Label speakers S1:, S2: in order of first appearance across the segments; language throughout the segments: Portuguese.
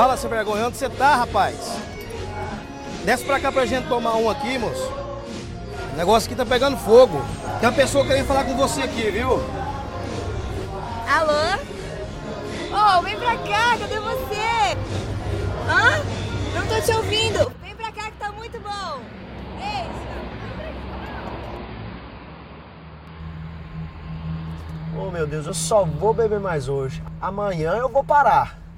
S1: Fala, seu vergonha, onde você tá, rapaz? Desce pra cá pra gente tomar um aqui, moço. O negócio aqui tá pegando fogo. Tem uma pessoa querendo falar com você aqui, viu?
S2: Alô? Oh, vem pra cá, cadê você? Hã? Não tô te ouvindo. Vem pra cá que tá muito bom. Beijo.
S3: Oh meu Deus, eu só vou beber mais hoje. Amanhã eu vou parar.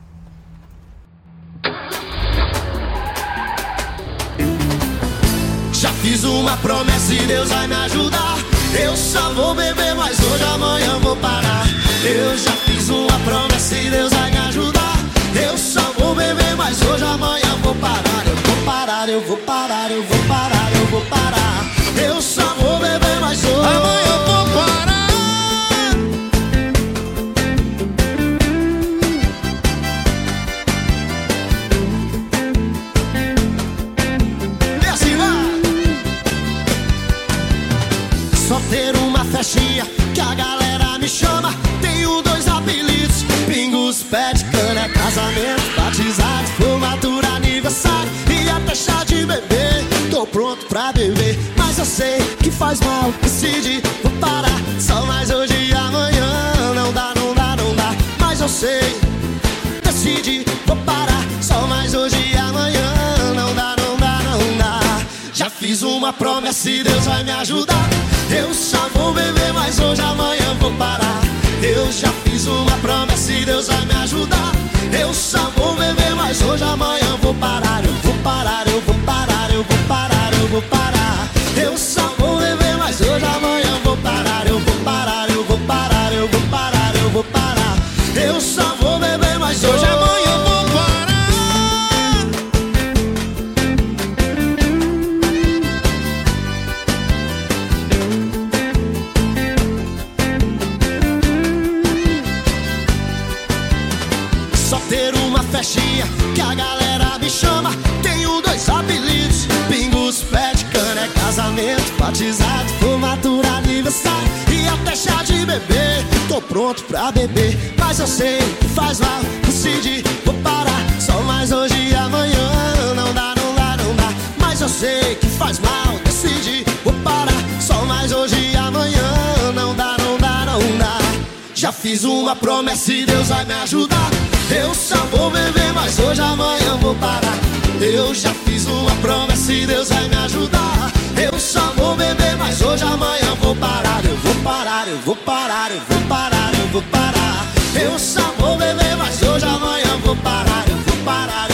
S4: Fiz uma promessa e Deus vai me ajudar. Eu só vou beber mais hoje, amanhã vou parar. Eu já fiz uma promessa e Deus vai me ajudar. Eu só vou beber mais hoje, amanhã vou parar. Eu vou parar, eu vou parar, eu vou parar, eu vou parar. Só ter uma festinha que a galera me chama. Tenho dois apelidos: Pingos, pé de cana, casamento, batizado, formatura, aniversário e até chá de bebê. Tô pronto pra beber, mas eu sei que faz mal. Decidi, vou parar. Só mais hoje e amanhã. Não dá, não dá, não dá. Mas eu sei, decidi, vou parar. Só mais hoje e amanhã. Não dá, não dá, não dá. Já fiz uma promessa e Deus vai me ajudar. Eu só vou beber, mas hoje amanhã vou parar. Eu já fiz uma promessa e Deus vai me ajudar. Eu só vou beber, mas hoje amanhã vou parar. Eu vou parar, festinha que a galera me chama. Tenho dois apelidos: Pingos, pé de cana, é casamento, batizado, formatura, aniversário e até chá de bebê. Tô pronto pra beber, mas eu sei que faz mal. Decidi, vou parar. Só mais hoje e amanhã. Não dá, não dá, não dá. Mas eu sei que faz mal. Decidi, vou parar. Só mais hoje e amanhã. Não dá, não dá, não dá. Já fiz uma promessa e Deus vai me ajudar. Eu só vou beber, mas hoje amanhã vou parar. Eu já fiz uma promessa e Deus vai me ajudar. Eu só vou beber, mas hoje amanhã vou parar. Eu vou parar, eu vou parar, eu vou parar, eu vou parar. Eu só vou beber, mas hoje amanhã vou parar. Eu vou parar,